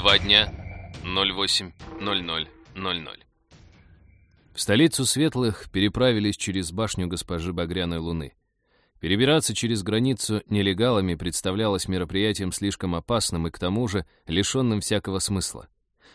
Два дня, 08.00.00. В столицу Светлых переправились через башню госпожи Багряной Луны. Перебираться через границу нелегалами представлялось мероприятием слишком опасным и к тому же лишенным всякого смысла.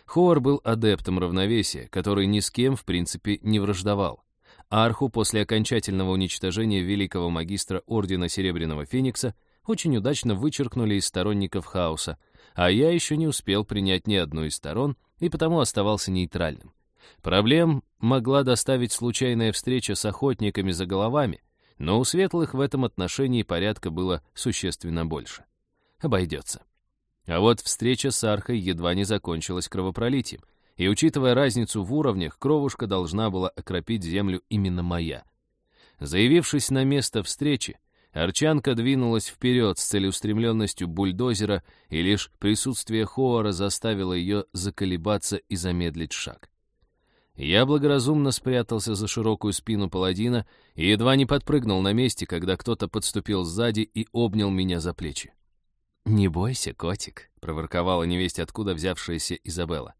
Ховар был адептом равновесия, который ни с кем, в принципе, не враждовал. Арху после окончательного уничтожения великого магистра Ордена Серебряного Феникса очень удачно вычеркнули из сторонников хаоса, а я еще не успел принять ни одну из сторон и потому оставался нейтральным. Проблем могла доставить случайная встреча с охотниками за головами, но у светлых в этом отношении порядка было существенно больше. Обойдется. А вот встреча с Архой едва не закончилась кровопролитием, и, учитывая разницу в уровнях, кровушка должна была окропить землю именно моя. Заявившись на место встречи, Арчанка двинулась вперед с целеустремленностью бульдозера, и лишь присутствие Хоора заставило ее заколебаться и замедлить шаг. Я благоразумно спрятался за широкую спину паладина и едва не подпрыгнул на месте, когда кто-то подступил сзади и обнял меня за плечи. «Не бойся, котик», — проворковала невесть, откуда взявшаяся Изабелла.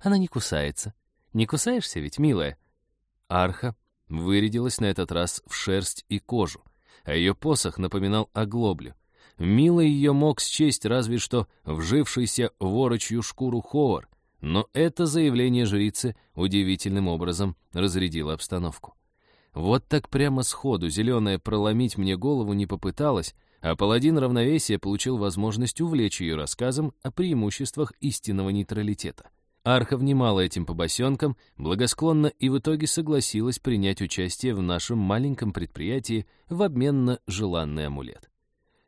«Она не кусается. Не кусаешься ведь, милая?» Арха вырядилась на этот раз в шерсть и кожу, а ее посох напоминал оглоблю. Милый ее мог счесть разве что вжившийся ворочью шкуру Ховар, но это заявление жрицы удивительным образом разрядило обстановку. Вот так прямо сходу зеленая проломить мне голову не попыталась, а паладин равновесия получил возможность увлечь ее рассказом о преимуществах истинного нейтралитета. Арха внимала этим побосенкам, благосклонно и в итоге согласилась принять участие в нашем маленьком предприятии в обмен на желанный амулет.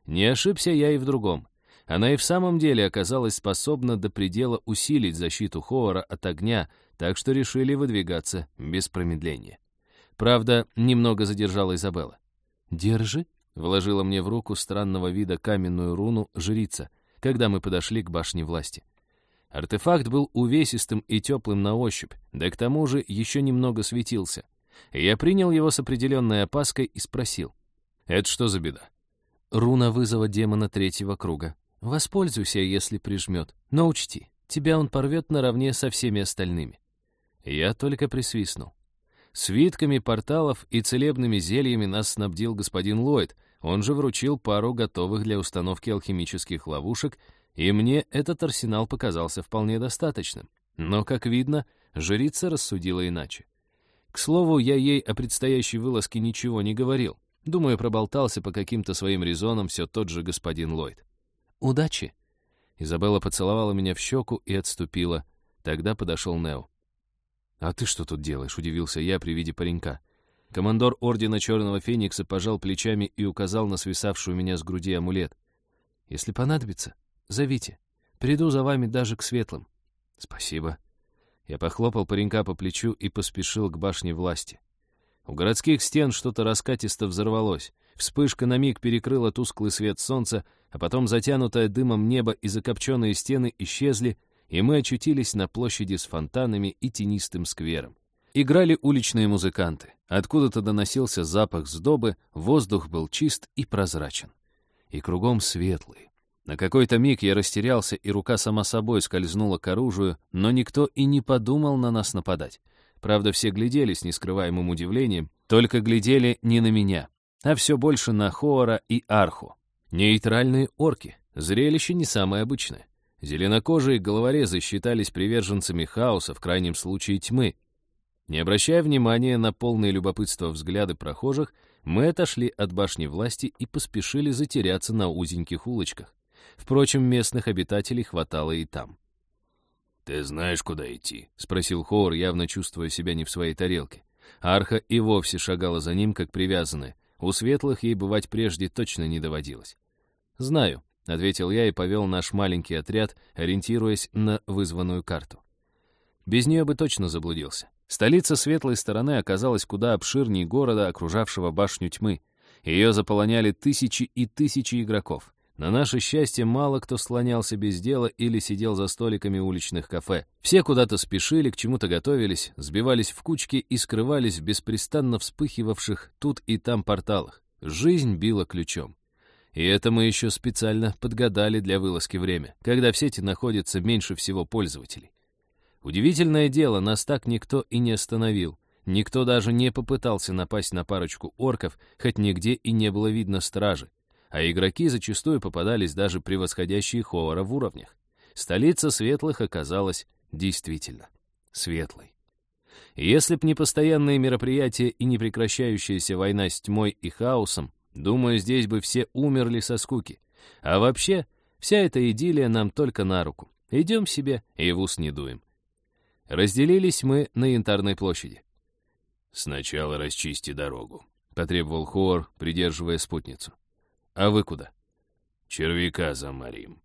Не ошибся я и в другом. Она и в самом деле оказалась способна до предела усилить защиту Хоора от огня, так что решили выдвигаться без промедления. Правда, немного задержала Изабелла. «Держи», — вложила мне в руку странного вида каменную руну жрица, когда мы подошли к башне власти. Артефакт был увесистым и теплым на ощупь, да к тому же еще немного светился. Я принял его с определенной опаской и спросил. «Это что за беда?» «Руна вызова демона третьего круга. Воспользуйся, если прижмет. Но учти, тебя он порвет наравне со всеми остальными». Я только присвистнул. Свитками порталов и целебными зельями нас снабдил господин Ллойд, он же вручил пару готовых для установки алхимических ловушек, и мне этот арсенал показался вполне достаточным. Но, как видно, жрица рассудила иначе. К слову, я ей о предстоящей вылазке ничего не говорил. Думаю, проболтался по каким-то своим резонам все тот же господин Ллойд. «Удачи!» Изабелла поцеловала меня в щеку и отступила. Тогда подошел Нео. «А ты что тут делаешь?» — удивился я при виде паренька. Командор Ордена Черного Феникса пожал плечами и указал на свисавшую меня с груди амулет. «Если понадобится, зовите. Приду за вами даже к светлым». «Спасибо». Я похлопал паренька по плечу и поспешил к башне власти. У городских стен что-то раскатисто взорвалось. Вспышка на миг перекрыла тусклый свет солнца, а потом затянутое дымом небо и закопченные стены исчезли, и мы очутились на площади с фонтанами и тенистым сквером. Играли уличные музыканты. Откуда-то доносился запах сдобы, воздух был чист и прозрачен. И кругом светлый. На какой-то миг я растерялся, и рука сама собой скользнула к оружию, но никто и не подумал на нас нападать. Правда, все глядели с нескрываемым удивлением, только глядели не на меня, а все больше на Хоора и Арху. Нейтральные орки. Зрелище не самое обычное. Зеленокожие головорезы считались приверженцами хаоса, в крайнем случае тьмы. Не обращая внимания на полные любопытства взгляды прохожих, мы отошли от башни власти и поспешили затеряться на узеньких улочках. Впрочем, местных обитателей хватало и там. «Ты знаешь, куда идти?» — спросил Хоур, явно чувствуя себя не в своей тарелке. Арха и вовсе шагала за ним, как привязанная. У светлых ей бывать прежде точно не доводилось. «Знаю», — ответил я и повел наш маленький отряд, ориентируясь на вызванную карту. Без нее бы точно заблудился. Столица светлой стороны оказалась куда обширнее города, окружавшего башню тьмы. Ее заполоняли тысячи и тысячи игроков. На наше счастье, мало кто слонялся без дела или сидел за столиками уличных кафе. Все куда-то спешили, к чему-то готовились, сбивались в кучки и скрывались в беспрестанно вспыхивавших тут и там порталах. Жизнь била ключом. И это мы еще специально подгадали для вылазки время, когда в сети находится меньше всего пользователей. Удивительное дело, нас так никто и не остановил. Никто даже не попытался напасть на парочку орков, хоть нигде и не было видно стражи. А игроки зачастую попадались даже превосходящие Ховара в уровнях. Столица светлых оказалась действительно светлой. Если б не постоянные мероприятия и не прекращающаяся война с тьмой и хаосом, думаю, здесь бы все умерли со скуки. А вообще, вся эта идиллия нам только на руку. Идем себе и в ус не дуем. Разделились мы на Янтарной площади. «Сначала расчисти дорогу», — потребовал Хор, придерживая спутницу. «А вы куда?» «Червяка заморим».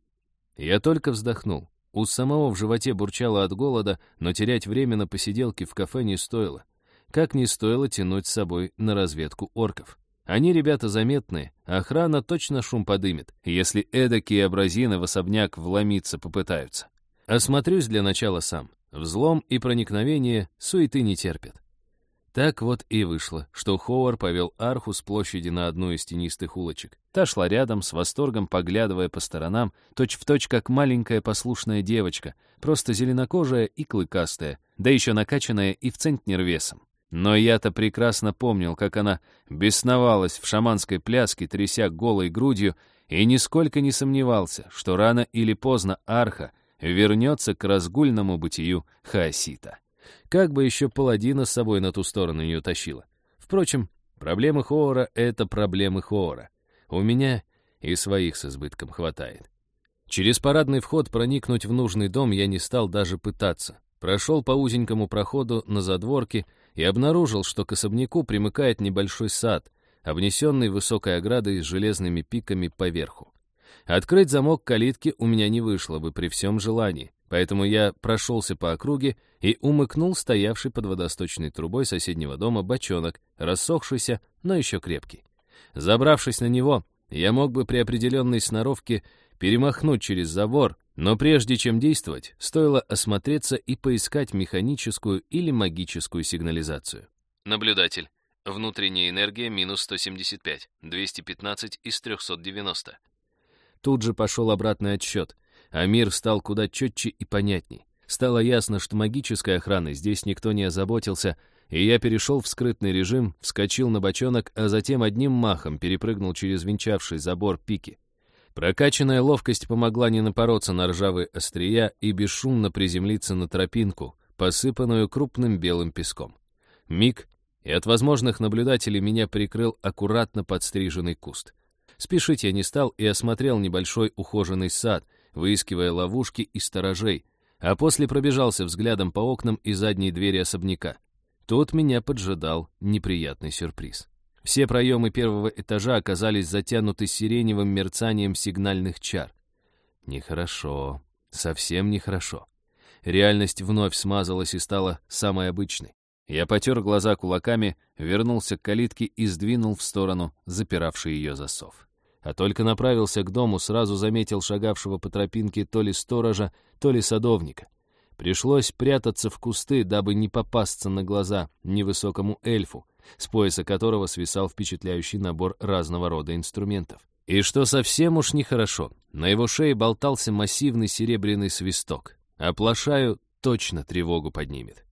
Я только вздохнул. У самого в животе бурчало от голода, но терять время на посиделке в кафе не стоило. Как не стоило тянуть с собой на разведку орков. Они ребята заметные, охрана точно шум подымет, если эдакие абразины в особняк вломиться попытаются. Осмотрюсь для начала сам. Взлом и проникновение суеты не терпят. Так вот и вышло, что Ховар повел арху с площади на одну из тенистых улочек. Та шла рядом, с восторгом поглядывая по сторонам, точь-в-точь точь как маленькая послушная девочка, просто зеленокожая и клыкастая, да еще накачанная и в центнер весом. Но я-то прекрасно помнил, как она бесновалась в шаманской пляске, тряся голой грудью, и нисколько не сомневался, что рано или поздно арха вернется к разгульному бытию хаосита. Как бы еще паладина с собой на ту сторону не утащила. Впрочем, проблемы Хоора — это проблемы Хоора. У меня и своих с избытком хватает. Через парадный вход проникнуть в нужный дом я не стал даже пытаться. Прошел по узенькому проходу на задворке и обнаружил, что к особняку примыкает небольшой сад, обнесенный высокой оградой с железными пиками поверху. Открыть замок калитки у меня не вышло бы при всем желании. Поэтому я прошелся по округе и умыкнул стоявший под водосточной трубой соседнего дома бочонок, рассохшийся, но еще крепкий. Забравшись на него, я мог бы при определенной сноровке перемахнуть через забор, но прежде чем действовать, стоило осмотреться и поискать механическую или магическую сигнализацию. Наблюдатель. Внутренняя энергия минус 175, 215 из 390. Тут же пошел обратный отсчет — а мир стал куда четче и понятней. Стало ясно, что магической охраны здесь никто не озаботился, и я перешел в скрытный режим, вскочил на бочонок, а затем одним махом перепрыгнул через венчавший забор пики. Прокачанная ловкость помогла не напороться на ржавые острия и бесшумно приземлиться на тропинку, посыпанную крупным белым песком. Миг, и от возможных наблюдателей меня прикрыл аккуратно подстриженный куст. Спешить я не стал и осмотрел небольшой ухоженный сад — выискивая ловушки и сторожей, а после пробежался взглядом по окнам и задней двери особняка. Тут меня поджидал неприятный сюрприз. Все проемы первого этажа оказались затянуты сиреневым мерцанием сигнальных чар. Нехорошо, совсем нехорошо. Реальность вновь смазалась и стала самой обычной. Я потер глаза кулаками, вернулся к калитке и сдвинул в сторону запиравший ее засов а только направился к дому, сразу заметил шагавшего по тропинке то ли сторожа, то ли садовника. Пришлось прятаться в кусты, дабы не попасться на глаза невысокому эльфу, с пояса которого свисал впечатляющий набор разного рода инструментов. И что совсем уж нехорошо, на его шее болтался массивный серебряный свисток. Оплошаю точно тревогу поднимет.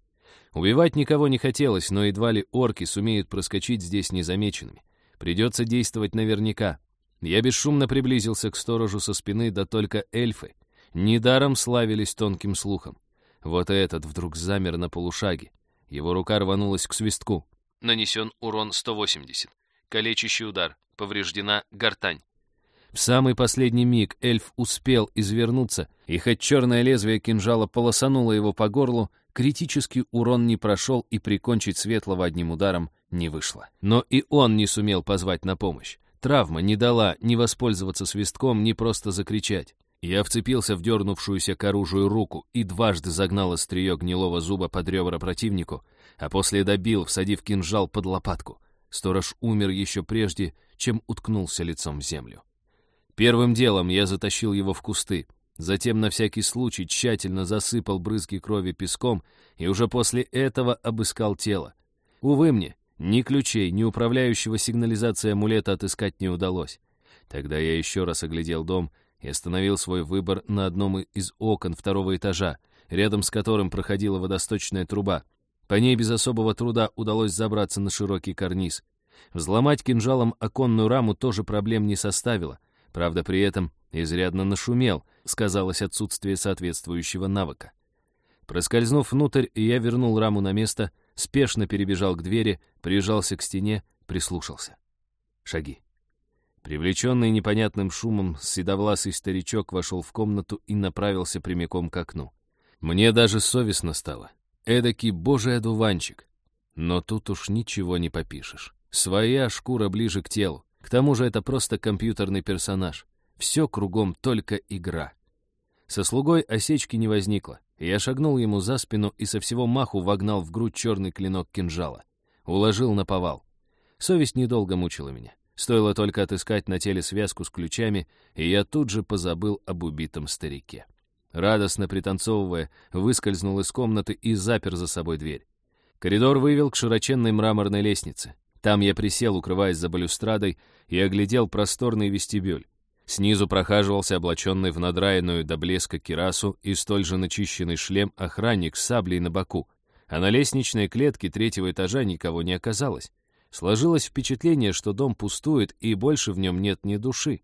Убивать никого не хотелось, но едва ли орки сумеют проскочить здесь незамеченными. Придется действовать наверняка, я бесшумно приблизился к сторожу со спины, да только эльфы недаром славились тонким слухом. Вот этот вдруг замер на полушаге. Его рука рванулась к свистку. Нанесен урон 180. Калечащий удар. Повреждена гортань. В самый последний миг эльф успел извернуться, и хоть черное лезвие кинжала полосануло его по горлу, критический урон не прошел и прикончить светлого одним ударом не вышло. Но и он не сумел позвать на помощь. Травма не дала ни воспользоваться свистком, ни просто закричать. Я вцепился в дернувшуюся к оружию руку и дважды загнал острие гнилого зуба под ребра противнику, а после добил, всадив кинжал под лопатку. Сторож умер еще прежде, чем уткнулся лицом в землю. Первым делом я затащил его в кусты, затем на всякий случай тщательно засыпал брызги крови песком и уже после этого обыскал тело. Увы мне, ни ключей, ни управляющего сигнализацией амулета отыскать не удалось. Тогда я еще раз оглядел дом и остановил свой выбор на одном из окон второго этажа, рядом с которым проходила водосточная труба. По ней без особого труда удалось забраться на широкий карниз. Взломать кинжалом оконную раму тоже проблем не составило. Правда, при этом изрядно нашумел, сказалось отсутствие соответствующего навыка. Проскользнув внутрь, я вернул раму на место, спешно перебежал к двери, прижался к стене, прислушался. Шаги. Привлеченный непонятным шумом, седовласый старичок вошел в комнату и направился прямиком к окну. Мне даже совестно стало. Эдакий божий одуванчик. Но тут уж ничего не попишешь. Своя шкура ближе к телу. К тому же это просто компьютерный персонаж. Все кругом только игра. Со слугой осечки не возникло. Я шагнул ему за спину и со всего маху вогнал в грудь черный клинок кинжала. Уложил на повал. Совесть недолго мучила меня. Стоило только отыскать на теле связку с ключами, и я тут же позабыл об убитом старике. Радостно пританцовывая, выскользнул из комнаты и запер за собой дверь. Коридор вывел к широченной мраморной лестнице. Там я присел, укрываясь за балюстрадой, и оглядел просторный вестибюль. Снизу прохаживался облаченный в надраенную до блеска кирасу и столь же начищенный шлем охранник с саблей на боку. А на лестничной клетке третьего этажа никого не оказалось. Сложилось впечатление, что дом пустует, и больше в нем нет ни души.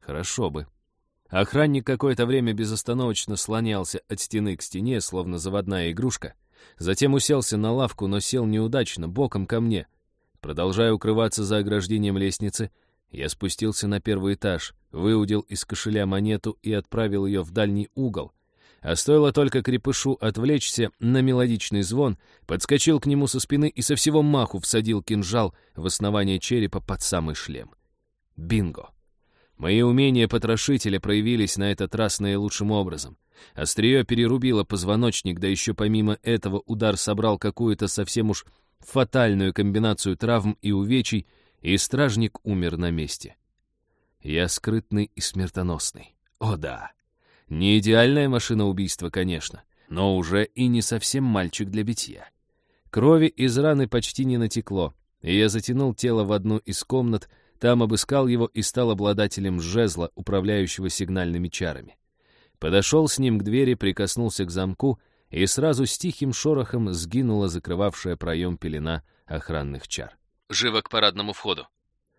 Хорошо бы. Охранник какое-то время безостановочно слонялся от стены к стене, словно заводная игрушка. Затем уселся на лавку, но сел неудачно, боком ко мне. Продолжая укрываться за ограждением лестницы, я спустился на первый этаж, выудил из кошеля монету и отправил ее в дальний угол, а стоило только крепышу отвлечься на мелодичный звон, подскочил к нему со спины и со всего маху всадил кинжал в основание черепа под самый шлем. Бинго! Мои умения потрошителя проявились на этот раз наилучшим образом. Острие перерубило позвоночник, да еще помимо этого удар собрал какую-то совсем уж фатальную комбинацию травм и увечий, и стражник умер на месте. Я скрытный и смертоносный. О да! Не идеальная машина убийства, конечно, но уже и не совсем мальчик для битья. Крови из раны почти не натекло, и я затянул тело в одну из комнат, там обыскал его и стал обладателем жезла, управляющего сигнальными чарами. Подошел с ним к двери, прикоснулся к замку, и сразу с тихим шорохом сгинула закрывавшая проем пелена охранных чар. «Живо к парадному входу!»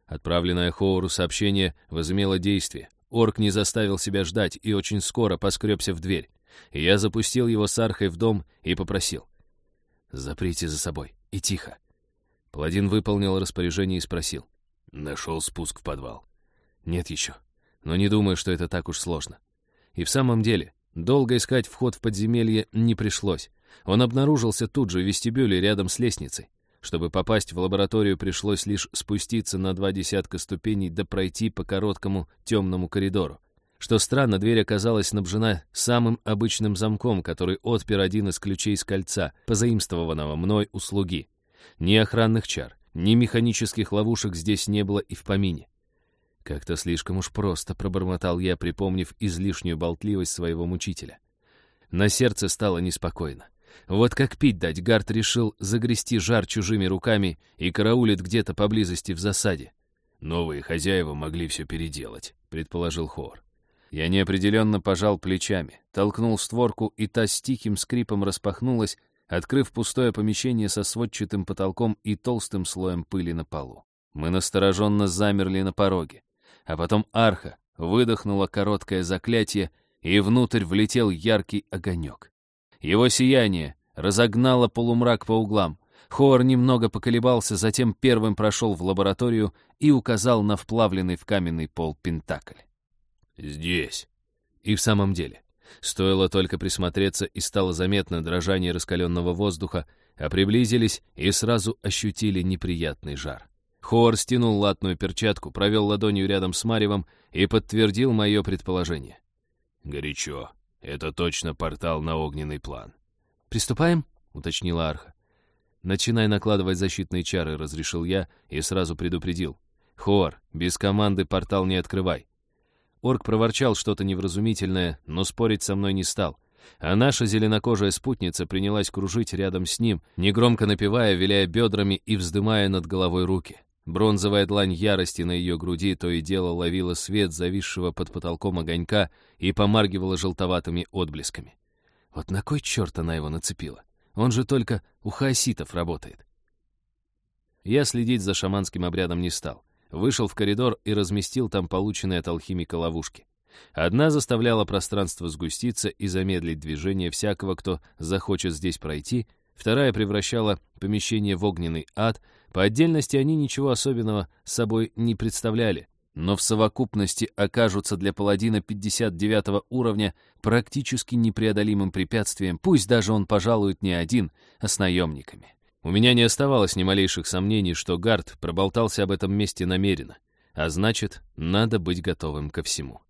Отправленное Хоуру сообщение возымело действие. Орк не заставил себя ждать и очень скоро поскребся в дверь. Я запустил его с архой в дом и попросил. «Заприте за собой. И тихо». Паладин выполнил распоряжение и спросил. Нашел спуск в подвал. «Нет еще. Но не думаю, что это так уж сложно». И в самом деле, долго искать вход в подземелье не пришлось. Он обнаружился тут же в вестибюле рядом с лестницей. Чтобы попасть в лабораторию, пришлось лишь спуститься на два десятка ступеней да пройти по короткому темному коридору. Что странно, дверь оказалась снабжена самым обычным замком, который отпер один из ключей с кольца, позаимствованного мной у слуги. Ни охранных чар, ни механических ловушек здесь не было и в помине. Как-то слишком уж просто пробормотал я, припомнив излишнюю болтливость своего мучителя. На сердце стало неспокойно. Вот как пить дать, Гард решил загрести жар чужими руками и караулит где-то поблизости в засаде. Новые хозяева могли все переделать, предположил Хор. Я неопределенно пожал плечами, толкнул створку, и та с тихим скрипом распахнулась, открыв пустое помещение со сводчатым потолком и толстым слоем пыли на полу. Мы настороженно замерли на пороге. А потом арха выдохнула короткое заклятие, и внутрь влетел яркий огонек. Его сияние разогнало полумрак по углам. Хоор немного поколебался, затем первым прошел в лабораторию и указал на вплавленный в каменный пол пентакль. «Здесь». И в самом деле, стоило только присмотреться, и стало заметно дрожание раскаленного воздуха, а приблизились и сразу ощутили неприятный жар. Хоор стянул латную перчатку, провел ладонью рядом с Маревом и подтвердил мое предположение. «Горячо. Это точно портал на огненный план. «Приступаем?» — уточнила Арха. «Начинай накладывать защитные чары», — разрешил я и сразу предупредил. «Хор, без команды портал не открывай». Орк проворчал что-то невразумительное, но спорить со мной не стал. А наша зеленокожая спутница принялась кружить рядом с ним, негромко напевая, виляя бедрами и вздымая над головой руки. Бронзовая длань ярости на ее груди то и дело ловила свет зависшего под потолком огонька и помаргивала желтоватыми отблесками. Вот на кой черт она его нацепила? Он же только у хаоситов работает. Я следить за шаманским обрядом не стал. Вышел в коридор и разместил там полученные от алхимика ловушки. Одна заставляла пространство сгуститься и замедлить движение всякого, кто захочет здесь пройти, вторая превращала помещение в огненный ад, по отдельности они ничего особенного собой не представляли, но в совокупности окажутся для паладина 59 уровня практически непреодолимым препятствием, пусть даже он пожалует не один, а с наемниками. У меня не оставалось ни малейших сомнений, что Гард проболтался об этом месте намеренно, а значит, надо быть готовым ко всему.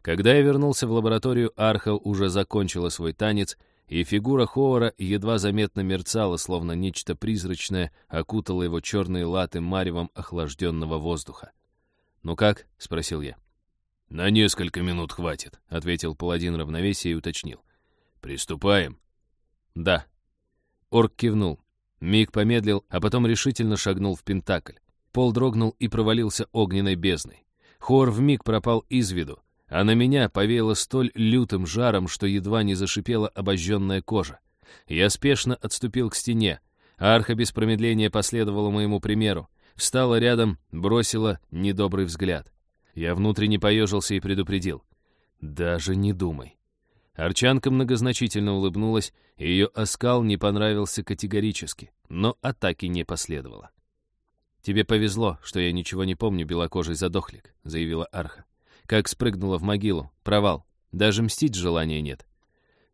Когда я вернулся в лабораторию, Арха уже закончила свой танец — и фигура Хоора едва заметно мерцала, словно нечто призрачное окутало его черные латы маревом охлажденного воздуха. «Ну как?» — спросил я. «На несколько минут хватит», — ответил паладин равновесия и уточнил. «Приступаем?» «Да». Орк кивнул. Миг помедлил, а потом решительно шагнул в Пентакль. Пол дрогнул и провалился огненной бездной. Хор вмиг пропал из виду, а на меня повеяло столь лютым жаром, что едва не зашипела обожженная кожа. Я спешно отступил к стене. Арха без промедления последовала моему примеру. Встала рядом, бросила недобрый взгляд. Я внутренне поежился и предупредил. «Даже не думай». Арчанка многозначительно улыбнулась, ее оскал не понравился категорически, но атаки не последовало. «Тебе повезло, что я ничего не помню, белокожий задохлик», — заявила Арха как спрыгнула в могилу. Провал. Даже мстить желания нет.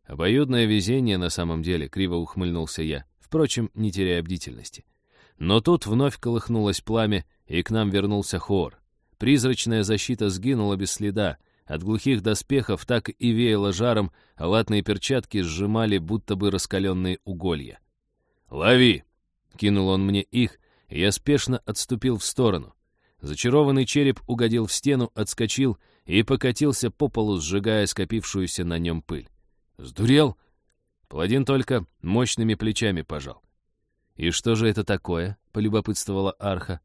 Обоюдное везение на самом деле, криво ухмыльнулся я, впрочем, не теряя бдительности. Но тут вновь колыхнулось пламя, и к нам вернулся хор. Призрачная защита сгинула без следа, от глухих доспехов так и веяло жаром, а латные перчатки сжимали будто бы раскаленные уголья. «Лови!» — кинул он мне их, и я спешно отступил в сторону. Зачарованный череп угодил в стену, отскочил и покатился по полу, сжигая скопившуюся на нем пыль. «Сдурел?» Паладин только мощными плечами пожал. «И что же это такое?» — полюбопытствовала Арха.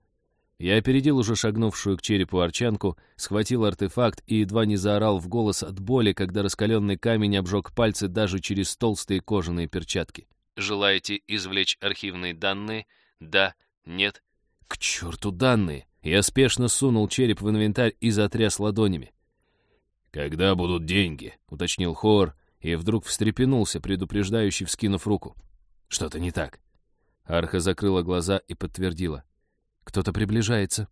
Я опередил уже шагнувшую к черепу арчанку, схватил артефакт и едва не заорал в голос от боли, когда раскаленный камень обжег пальцы даже через толстые кожаные перчатки. «Желаете извлечь архивные данные? Да? Нет?» «К черту данные!» Я спешно сунул череп в инвентарь и затряс ладонями. «Когда будут деньги?» — уточнил Хоор, и вдруг встрепенулся, предупреждающий, вскинув руку. «Что-то не так». Арха закрыла глаза и подтвердила. «Кто-то приближается».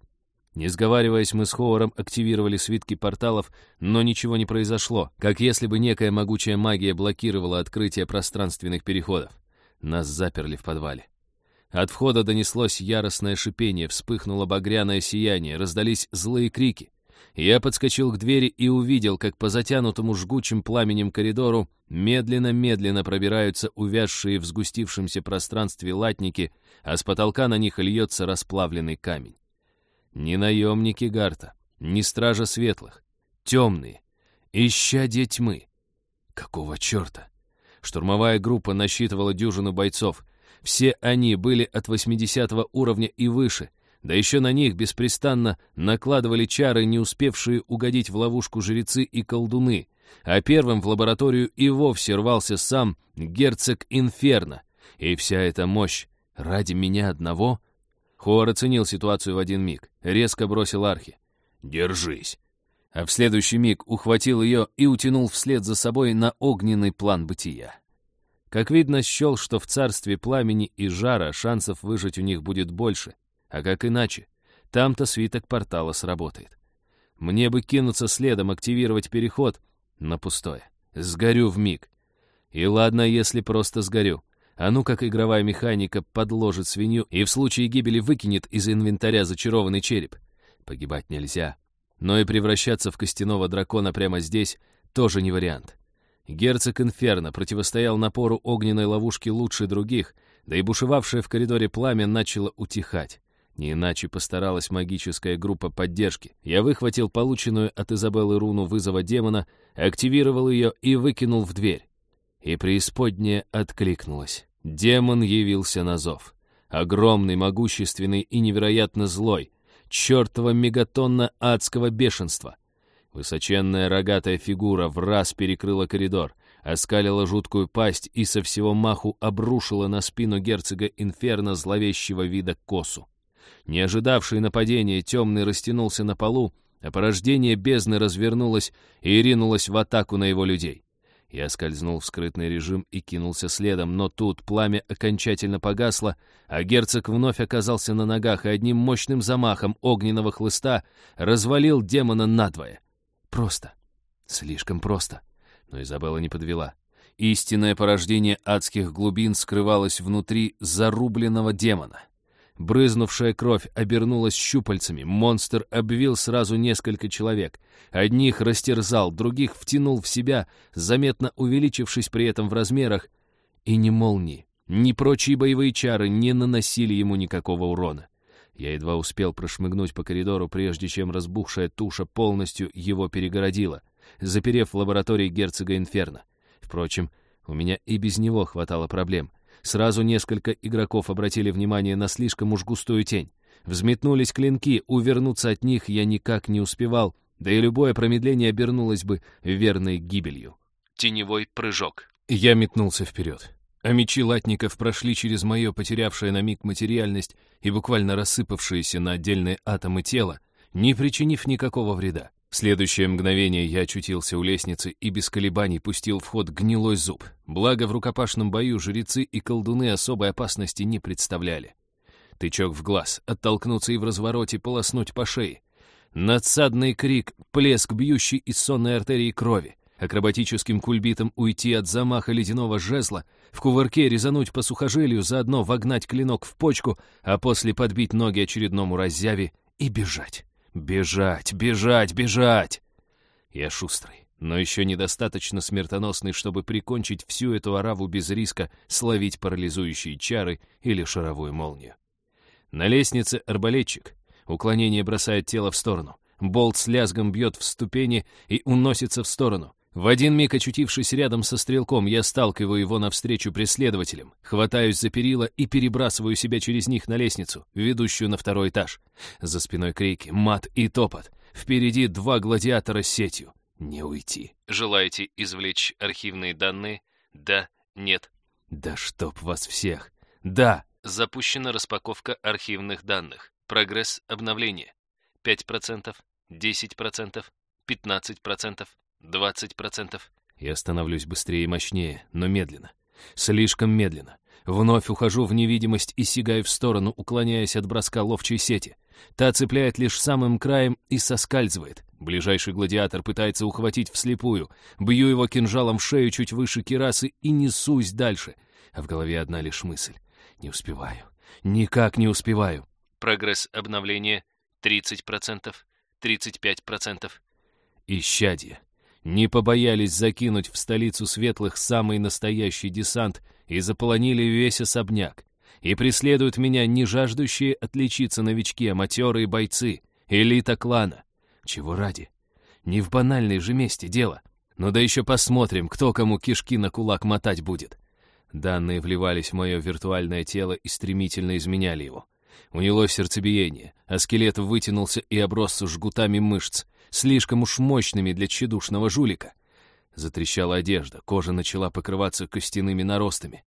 Не сговариваясь, мы с Хоором активировали свитки порталов, но ничего не произошло, как если бы некая могучая магия блокировала открытие пространственных переходов. Нас заперли в подвале. От входа донеслось яростное шипение, вспыхнуло багряное сияние, раздались злые крики. Я подскочил к двери и увидел, как по затянутому жгучим пламенем коридору медленно-медленно пробираются увязшие в сгустившемся пространстве латники, а с потолка на них льется расплавленный камень. Не наемники Гарта, не стража светлых, темные, исчадья тьмы. Какого черта? Штурмовая группа насчитывала дюжину бойцов — все они были от 80 уровня и выше, да еще на них беспрестанно накладывали чары, не успевшие угодить в ловушку жрецы и колдуны, а первым в лабораторию и вовсе рвался сам герцог Инферно. И вся эта мощь ради меня одного? Хор оценил ситуацию в один миг, резко бросил архи. «Держись!» А в следующий миг ухватил ее и утянул вслед за собой на огненный план бытия. Как видно, счел, что в царстве пламени и жара шансов выжить у них будет больше. А как иначе? Там-то свиток портала сработает. Мне бы кинуться следом, активировать переход, но пустое. Сгорю в миг. И ладно, если просто сгорю. А ну как игровая механика подложит свинью и в случае гибели выкинет из инвентаря зачарованный череп. Погибать нельзя. Но и превращаться в костяного дракона прямо здесь тоже не вариант. Герцог Инферно противостоял напору огненной ловушки лучше других, да и бушевавшее в коридоре пламя начало утихать. Не иначе постаралась магическая группа поддержки. Я выхватил полученную от Изабеллы руну вызова демона, активировал ее и выкинул в дверь. И преисподняя откликнулась. Демон явился на зов. Огромный, могущественный и невероятно злой. Чертова мегатонна адского бешенства. Высоченная рогатая фигура в раз перекрыла коридор, оскалила жуткую пасть и со всего маху обрушила на спину герцога Инферно зловещего вида косу. Не ожидавший нападения, темный растянулся на полу, а порождение бездны развернулось и ринулось в атаку на его людей. Я скользнул в скрытный режим и кинулся следом, но тут пламя окончательно погасло, а герцог вновь оказался на ногах и одним мощным замахом огненного хлыста развалил демона надвое. Просто. Слишком просто. Но Изабелла не подвела. Истинное порождение адских глубин скрывалось внутри зарубленного демона. Брызнувшая кровь обернулась щупальцами, монстр обвил сразу несколько человек. Одних растерзал, других втянул в себя, заметно увеличившись при этом в размерах. И ни молнии, ни прочие боевые чары не наносили ему никакого урона. Я едва успел прошмыгнуть по коридору, прежде чем разбухшая туша полностью его перегородила, заперев лаборатории герцога Инферно. Впрочем, у меня и без него хватало проблем — Сразу несколько игроков обратили внимание на слишком уж густую тень. Взметнулись клинки, увернуться от них я никак не успевал, да и любое промедление обернулось бы верной гибелью. Теневой прыжок. Я метнулся вперед. А мечи латников прошли через мое потерявшее на миг материальность и буквально рассыпавшиеся на отдельные атомы тела, не причинив никакого вреда. В следующее мгновение я очутился у лестницы и без колебаний пустил в ход гнилой зуб. Благо, в рукопашном бою жрецы и колдуны особой опасности не представляли. Тычок в глаз, оттолкнуться и в развороте полоснуть по шее. Надсадный крик, плеск бьющий из сонной артерии крови. Акробатическим кульбитом уйти от замаха ледяного жезла, в кувырке резануть по сухожилию, заодно вогнать клинок в почку, а после подбить ноги очередному раззяве и бежать. Бежать, бежать, бежать! Я шустрый, но еще недостаточно смертоносный, чтобы прикончить всю эту ораву без риска словить парализующие чары или шаровую молнию. На лестнице арбалетчик. Уклонение бросает тело в сторону. Болт с лязгом бьет в ступени и уносится в сторону. В один миг, очутившись рядом со стрелком, я сталкиваю его навстречу преследователям, хватаюсь за перила и перебрасываю себя через них на лестницу, ведущую на второй этаж. За спиной крики, мат и топот. Впереди два гладиатора с сетью. Не уйти. Желаете извлечь архивные данные? Да, нет. Да чтоб вас всех. Да. Запущена распаковка архивных данных. Прогресс обновления. 5%, 10%, 15%. 20%. Я становлюсь быстрее и мощнее, но медленно. Слишком медленно. Вновь ухожу в невидимость и сигаю в сторону, уклоняясь от броска ловчей сети. Та цепляет лишь самым краем и соскальзывает. Ближайший гладиатор пытается ухватить вслепую. Бью его кинжалом в шею чуть выше кирасы и несусь дальше. А в голове одна лишь мысль. Не успеваю. Никак не успеваю. Прогресс обновления 30%, 35%. Исчадье не побоялись закинуть в столицу светлых самый настоящий десант и заполонили весь особняк. И преследуют меня не жаждущие отличиться новички, а матерые бойцы, элита клана. Чего ради? Не в банальной же месте дело. Ну да еще посмотрим, кто кому кишки на кулак мотать будет. Данные вливались в мое виртуальное тело и стремительно изменяли его. Унялось сердцебиение, а скелет вытянулся и оброс жгутами мышц, слишком уж мощными для тщедушного жулика. Затрещала одежда, кожа начала покрываться костяными наростами.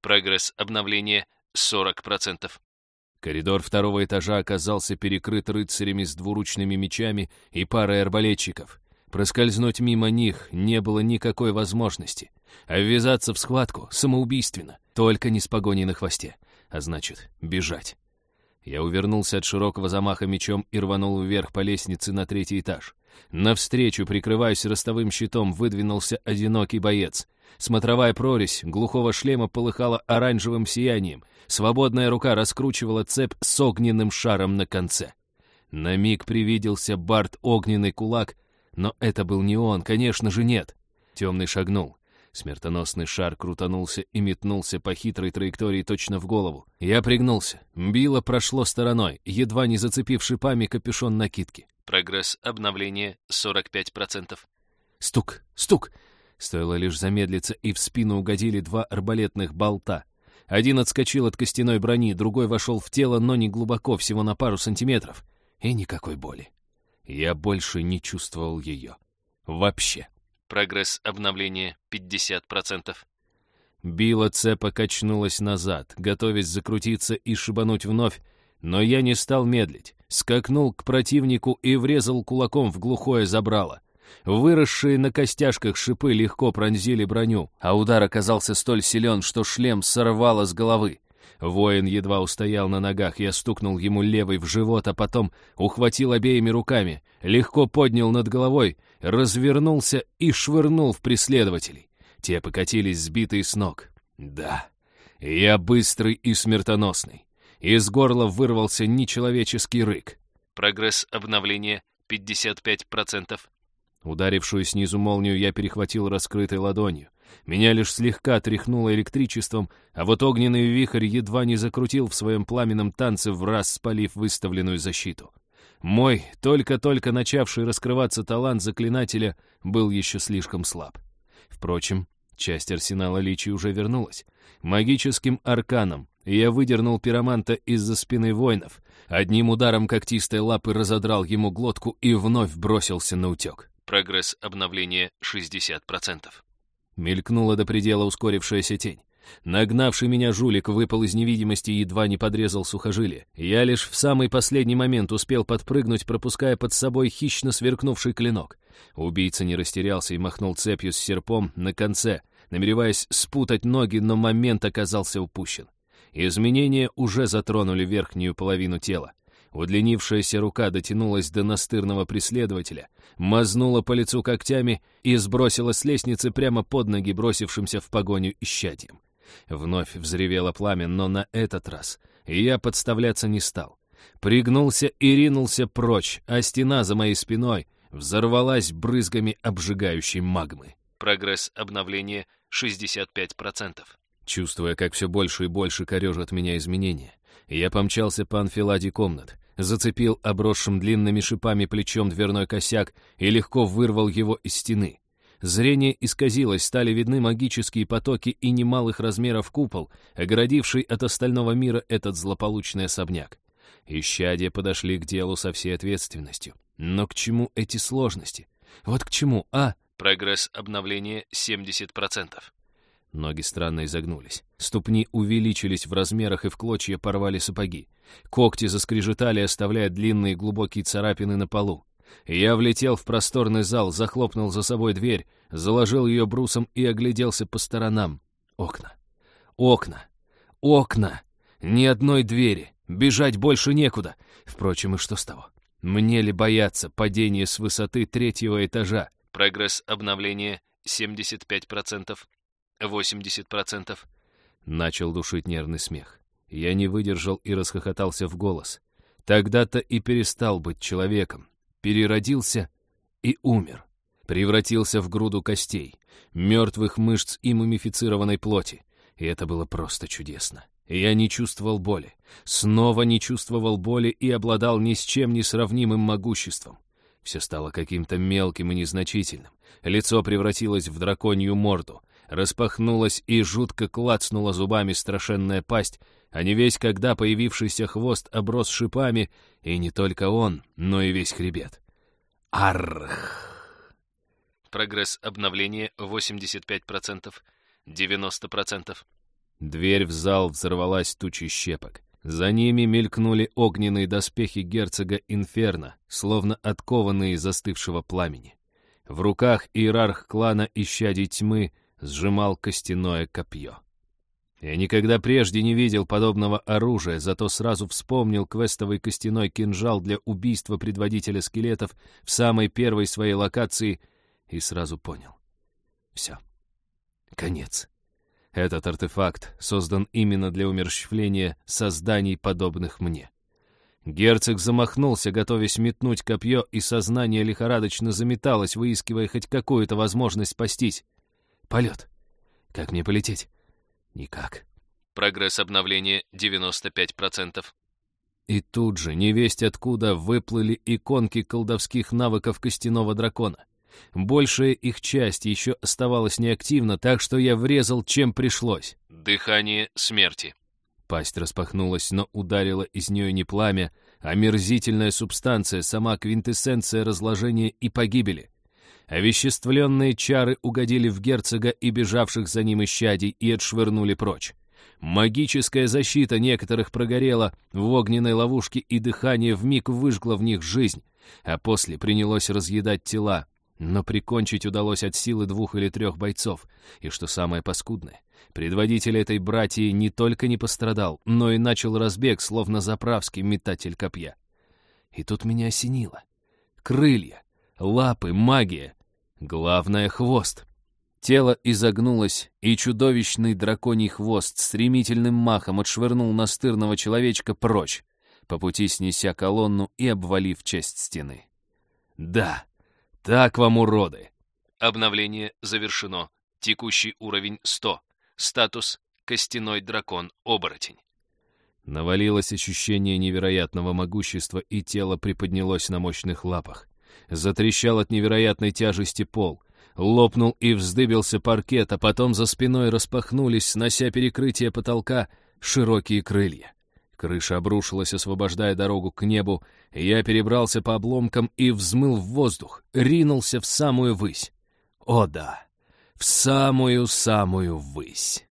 Прогресс обновления 40%. Коридор второго этажа оказался перекрыт рыцарями с двуручными мечами и парой арбалетчиков. Проскользнуть мимо них не было никакой возможности. А ввязаться в схватку самоубийственно, только не с погоней на хвосте. А значит, бежать. Я увернулся от широкого замаха мечом и рванул вверх по лестнице на третий этаж. Навстречу, прикрываясь ростовым щитом, выдвинулся одинокий боец. Смотровая прорезь глухого шлема полыхала оранжевым сиянием. Свободная рука раскручивала цепь с огненным шаром на конце. На миг привиделся Барт огненный кулак, но это был не он, конечно же, нет. Темный шагнул. Смертоносный шар крутанулся и метнулся по хитрой траектории точно в голову. Я пригнулся. Било прошло стороной, едва не зацепив шипами капюшон накидки. Прогресс обновления 45%. Стук, стук. Стоило лишь замедлиться, и в спину угодили два арбалетных болта. Один отскочил от костяной брони, другой вошел в тело, но не глубоко, всего на пару сантиметров. И никакой боли. Я больше не чувствовал ее. Вообще. Прогресс обновления 50%. Била цепа качнулась назад, готовясь закрутиться и шибануть вновь, но я не стал медлить, скакнул к противнику и врезал кулаком в глухое забрало. Выросшие на костяшках шипы легко пронзили броню, а удар оказался столь силен, что шлем сорвало с головы. Воин едва устоял на ногах, я стукнул ему левой в живот, а потом ухватил обеими руками, легко поднял над головой, развернулся и швырнул в преследователей. Те покатились сбитые с ног. Да, я быстрый и смертоносный. Из горла вырвался нечеловеческий рык. Прогресс обновления 55%. Ударившую снизу молнию я перехватил раскрытой ладонью. Меня лишь слегка тряхнуло электричеством, а вот огненный вихрь едва не закрутил в своем пламенном танце, в раз спалив выставленную защиту. Мой, только-только начавший раскрываться талант заклинателя, был еще слишком слаб. Впрочем, часть арсенала Личи уже вернулась. Магическим арканом я выдернул пироманта из-за спины воинов, одним ударом когтистой лапы разодрал ему глотку и вновь бросился на утек. Прогресс обновления 60%. Мелькнула до предела ускорившаяся тень. Нагнавший меня жулик выпал из невидимости и едва не подрезал сухожилие. Я лишь в самый последний момент успел подпрыгнуть, пропуская под собой хищно сверкнувший клинок. Убийца не растерялся и махнул цепью с серпом на конце, намереваясь спутать ноги, но момент оказался упущен. Изменения уже затронули верхнюю половину тела. Удлинившаяся рука дотянулась до настырного преследователя, мазнула по лицу когтями и сбросила с лестницы прямо под ноги бросившимся в погоню исчадьем. Вновь взревело пламя, но на этот раз я подставляться не стал. Пригнулся и ринулся прочь, а стена за моей спиной взорвалась брызгами обжигающей магмы. Прогресс обновления 65%. Чувствуя, как все больше и больше корежат меня изменения, я помчался по анфиладе комнат, зацепил обросшим длинными шипами плечом дверной косяк и легко вырвал его из стены. Зрение исказилось, стали видны магические потоки и немалых размеров купол, огородивший от остального мира этот злополучный особняк. Исчадия подошли к делу со всей ответственностью. Но к чему эти сложности? Вот к чему, а? Прогресс обновления 70%. Ноги странно изогнулись. Ступни увеличились в размерах и в клочья порвали сапоги. Когти заскрежетали, оставляя длинные глубокие царапины на полу. Я влетел в просторный зал, захлопнул за собой дверь, заложил ее брусом и огляделся по сторонам. Окна. Окна. Окна. Ни одной двери. Бежать больше некуда. Впрочем, и что с того? Мне ли бояться падения с высоты третьего этажа? Прогресс обновления 75%, 80%. Начал душить нервный смех. Я не выдержал и расхохотался в голос. Тогда-то и перестал быть человеком переродился и умер. Превратился в груду костей, мертвых мышц и мумифицированной плоти. И это было просто чудесно. Я не чувствовал боли, снова не чувствовал боли и обладал ни с чем не сравнимым могуществом. Все стало каким-то мелким и незначительным. Лицо превратилось в драконью морду, распахнулась и жутко клацнула зубами страшенная пасть, а не весь когда появившийся хвост оброс шипами, и не только он, но и весь хребет. Арх! Прогресс обновления 85%, 90%. Дверь в зал взорвалась тучей щепок. За ними мелькнули огненные доспехи герцога Инферно, словно откованные из застывшего пламени. В руках иерарх клана Исчадий Тьмы сжимал костяное копье. Я никогда прежде не видел подобного оружия, зато сразу вспомнил квестовый костяной кинжал для убийства предводителя скелетов в самой первой своей локации и сразу понял. Все. Конец. Этот артефакт создан именно для умерщвления созданий, подобных мне. Герцог замахнулся, готовясь метнуть копье, и сознание лихорадочно заметалось, выискивая хоть какую-то возможность спастись. Полет. Как мне полететь? Никак. Прогресс обновления 95%. И тут же, невесть откуда, выплыли иконки колдовских навыков костяного дракона. Большая их часть еще оставалась неактивна, так что я врезал, чем пришлось. Дыхание смерти. Пасть распахнулась, но ударила из нее не пламя, а мерзительная субстанция, сама квинтэссенция разложения и погибели. Овеществленные чары угодили в герцога и бежавших за ним исчадий и отшвырнули прочь. Магическая защита некоторых прогорела в огненной ловушке, и дыхание вмиг выжгло в них жизнь, а после принялось разъедать тела, но прикончить удалось от силы двух или трех бойцов. И что самое паскудное, предводитель этой братьи не только не пострадал, но и начал разбег, словно заправский метатель копья. И тут меня осенило. Крылья, лапы, магия. Главное — хвост. Тело изогнулось, и чудовищный драконий хвост стремительным махом отшвырнул настырного человечка прочь, по пути снеся колонну и обвалив часть стены. Да, так вам уроды. Обновление завершено. Текущий уровень 100. Статус «Костяной дракон-оборотень». Навалилось ощущение невероятного могущества, и тело приподнялось на мощных лапах. Затрещал от невероятной тяжести пол. Лопнул и вздыбился паркет, а потом за спиной распахнулись, снося перекрытие потолка, широкие крылья. Крыша обрушилась, освобождая дорогу к небу, я перебрался по обломкам и взмыл в воздух, ринулся в самую высь. О да, в самую-самую высь.